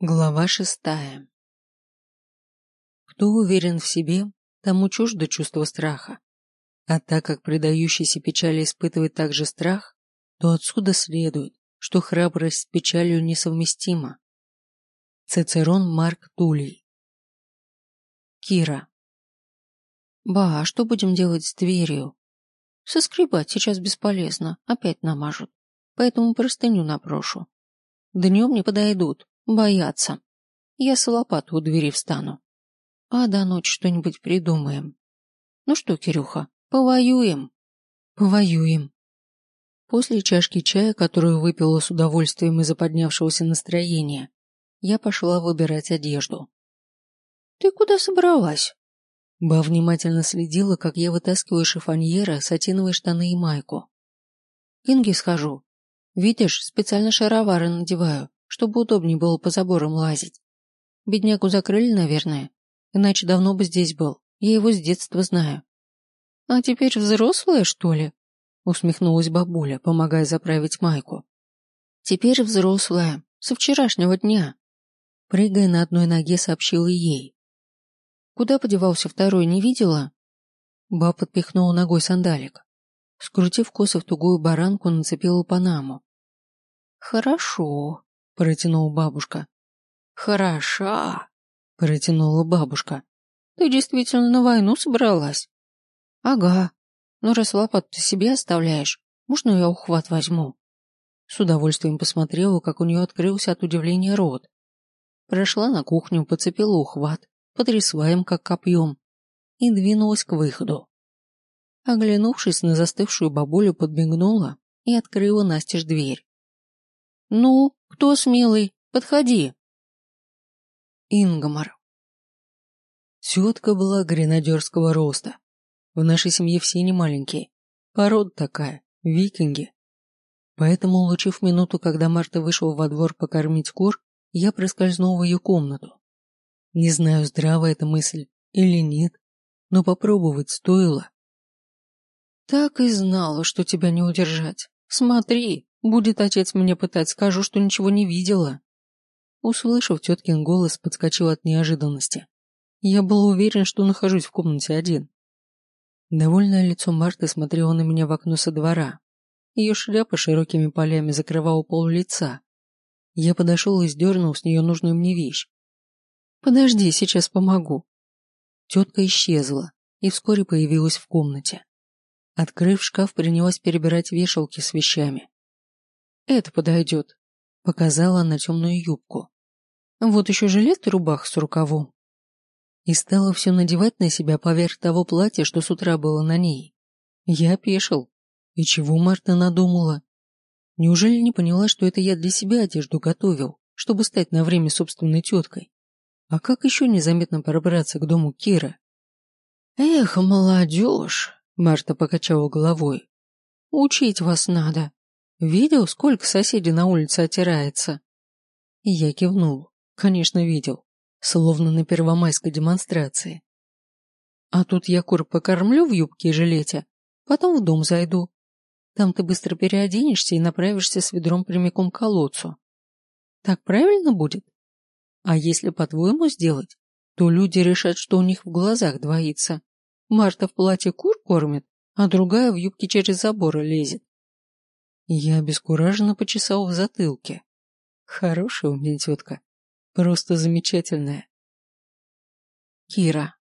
Глава шестая Кто уверен в себе, тому чуждо чувство страха. А так как предающийся печали испытывает также страх, то отсюда следует, что храбрость с печалью несовместима. Цицерон Марк Тулей Кира «Ба, а что будем делать с дверью?» «Соскребать сейчас бесполезно, опять намажут, поэтому простыню напрошу. Днем не подойдут, боятся. Я с лопатой у двери встану. А до ночи что-нибудь придумаем. Ну что, Кирюха, повоюем?» «Повоюем», После чашки чая, которую выпила с удовольствием из-за поднявшегося настроения, я пошла выбирать одежду. «Ты куда собралась?» Ба внимательно следила, как я вытаскиваю шифоньера, сатиновые штаны и майку. «Инги схожу. Видишь, специально шаровары надеваю, чтобы удобнее было по заборам лазить. Беднягу закрыли, наверное, иначе давно бы здесь был, я его с детства знаю. А теперь взрослая, что ли?» усмехнулась бабуля, помогая заправить майку. Теперь взрослая, со вчерашнего дня. Прыгая на одной ноге, сообщила ей. Куда подевался второй, не видела? Ба подпихнула ногой сандалик. Скрутив косы в тугую баранку, нацепила панаму. «Хорошо», — протянула бабушка. «Хороша», — протянула бабушка. «Ты действительно на войну собралась?» «Ага», но раз лопату ты себе оставляешь, можно я ухват возьму?» С удовольствием посмотрела, как у нее открылся от удивления рот. Прошла на кухню, подцепила ухват, потрясла им, как копьем, и двинулась к выходу. Оглянувшись на застывшую бабулю, подбегнула и открыла настежь дверь. «Ну, кто смелый? Подходи!» Ингмар. Тетка была гренадерского роста, в нашей семье все не маленькие. Порода такая, викинги. Поэтому, улучив минуту, когда Марта вышел во двор покормить кур, я проскользнул в ее комнату. Не знаю, здравая эта мысль или нет, но попробовать стоило. Так и знала, что тебя не удержать. Смотри, будет отец меня пытать, скажу, что ничего не видела. Услышав теткин голос, подскочил от неожиданности. Я был уверен, что нахожусь в комнате один. Довольное лицо Марты смотрело на меня в окно со двора. Ее шляпа широкими полями закрывала пол лица. Я подошел и сдернул с нее нужную мне вещь. «Подожди, сейчас помогу». Тетка исчезла и вскоре появилась в комнате. Открыв шкаф, принялась перебирать вешалки с вещами. «Это подойдет», — показала она темную юбку. «Вот еще жилет и рубах с рукавом и стала все надевать на себя поверх того платья, что с утра было на ней. Я опешил. И чего Марта надумала? Неужели не поняла, что это я для себя одежду готовил, чтобы стать на время собственной теткой? А как еще незаметно пробраться к дому Кира? Эх, молодежь, Марта покачала головой. Учить вас надо. Видел, сколько соседей на улице отирается? И я кивнул. Конечно, видел словно на первомайской демонстрации. А тут я кур покормлю в юбке и жилете, потом в дом зайду. Там ты быстро переоденешься и направишься с ведром прямиком к колодцу. Так правильно будет? А если по-твоему сделать, то люди решат, что у них в глазах двоится. Марта в платье кур кормит, а другая в юбке через забор лезет. Я обескураженно почесал в затылке. Хорошая у меня тетка. Просто замечательная. Кира.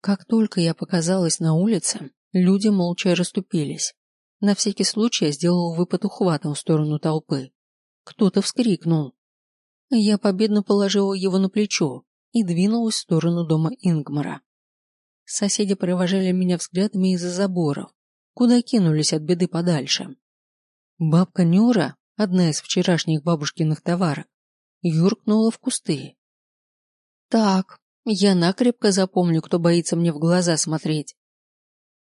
Как только я показалась на улице, люди молча расступились. На всякий случай я сделал выпад ухватом в сторону толпы. Кто-то вскрикнул. Я победно положила его на плечо и двинулась в сторону дома Ингмара. Соседи провожали меня взглядами из-за заборов, куда кинулись от беды подальше. Бабка Нюра, одна из вчерашних бабушкиных товарок, юркнула в кусты. Так, я накрепко запомню, кто боится мне в глаза смотреть.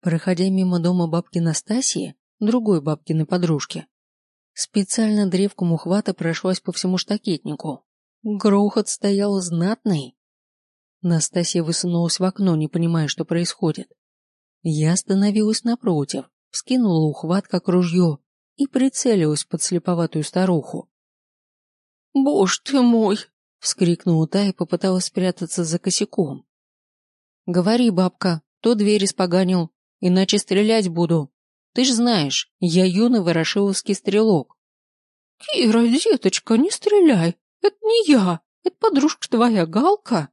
Проходя мимо дома бабки Настасьи, другой бабкиной подружки, специально древком ухвата прошлась по всему штакетнику. Грохот стоял знатный. Настасья высунулась в окно, не понимая, что происходит. Я остановилась напротив, вскинула ухват как ружье и прицелилась под слеповатую старуху. Боже ты мой!» — вскрикнула та и попыталась спрятаться за косяком. «Говори, бабка, кто дверь испоганил, иначе стрелять буду. Ты ж знаешь, я юный ворошиловский стрелок». «Кира, деточка, не стреляй, это не я, это подружка твоя Галка».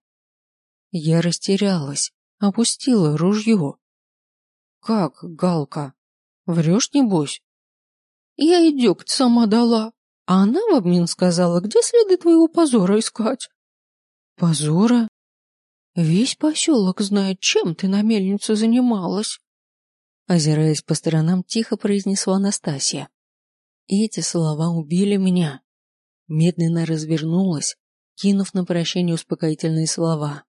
Я растерялась, опустила ружье. «Как, Галка? Врешь, небось?» «Я и дегть сама дала, а она в обмен сказала, где следы твоего позора искать». «Позора?» «Весь поселок знает, чем ты на мельнице занималась». Озираясь по сторонам, тихо произнесла Анастасия. Эти слова убили меня. Медленно развернулась, кинув на прощение успокоительные слова.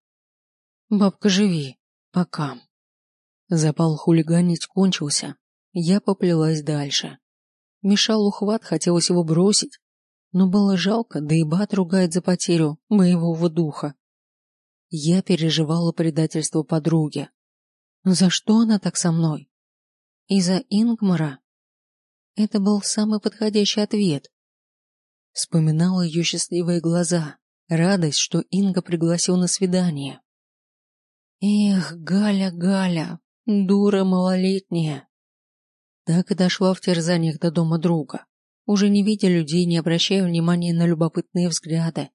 «Бабка, живи. Пока». Запал хулиганить кончился. Я поплелась дальше. Мешал ухват, хотелось его бросить, но было жалко, да и Бат ругает за потерю боевого духа. Я переживала предательство подруги. За что она так со мной? Из-за Ингмара? Это был самый подходящий ответ. Вспоминала ее счастливые глаза, радость, что Инга пригласил на свидание. Эх, Галя, Галя, дура малолетняя. Так и дошла в терзаниях до дома друга, уже не видя людей, не обращая внимания на любопытные взгляды.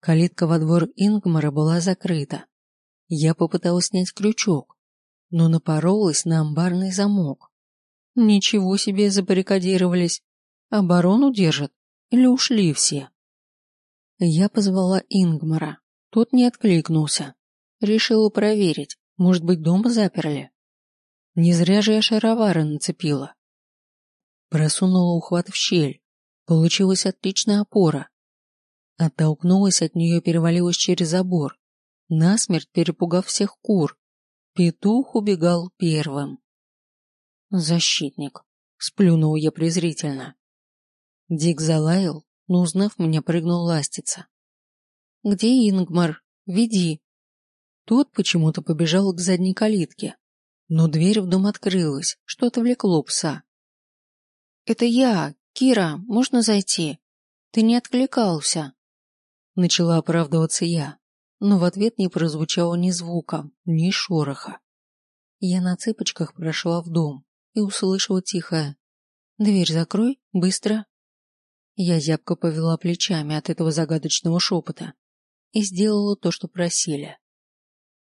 Калитка во двор Ингмара была закрыта. Я попыталась снять крючок, но напоролась на амбарный замок. Ничего себе забаррикадировались. Оборону держат или ушли все? Я позвала Ингмара. Тот не откликнулся. Решила проверить, может быть, дома заперли. Не зря же я шаровары нацепила. Просунула ухват в щель. Получилась отличная опора. Оттолкнулась от нее перевалилась через забор, насмерть перепугав всех кур. Петух убегал первым. «Защитник», — сплюнул я презрительно. Дик залаял, но, узнав меня, прыгнул ластиться. «Где Ингмар? Веди». Тот почему-то побежал к задней калитке, но дверь в дом открылась, что отвлекло пса. «Это я, Кира, можно зайти? Ты не откликался». Начала оправдываться я, но в ответ не прозвучало ни звука, ни шороха. Я на цыпочках прошла в дом и услышала тихое «Дверь закрой, быстро». Я зябко повела плечами от этого загадочного шепота и сделала то, что просили.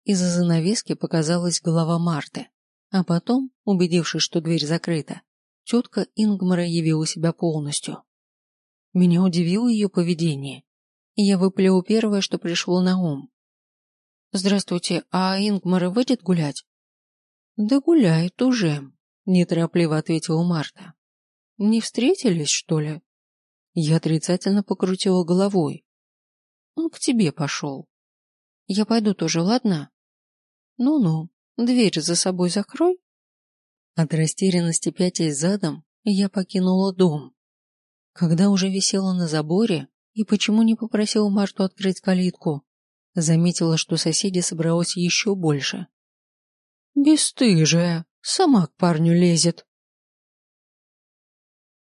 Из-за занавески показалась голова Марты, а потом, убедившись, что дверь закрыта, тетка Ингмара явила себя полностью. Меня удивило ее поведение, и я выплела первое, что пришло на ум. «Здравствуйте, а Ингмар выйдет гулять?» «Да гуляет уже», — неторопливо ответила Марта. «Не встретились, что ли?» Я отрицательно покрутила головой. «Он к тебе пошел». «Я пойду тоже, ладно?» «Ну-ну, дверь за собой закрой». От растерянности пятясь задом, я покинула дом. Когда уже висела на заборе, и почему не попросила Марту открыть калитку, заметила, что соседи собралось еще больше. «Бесстыжая, сама к парню лезет»,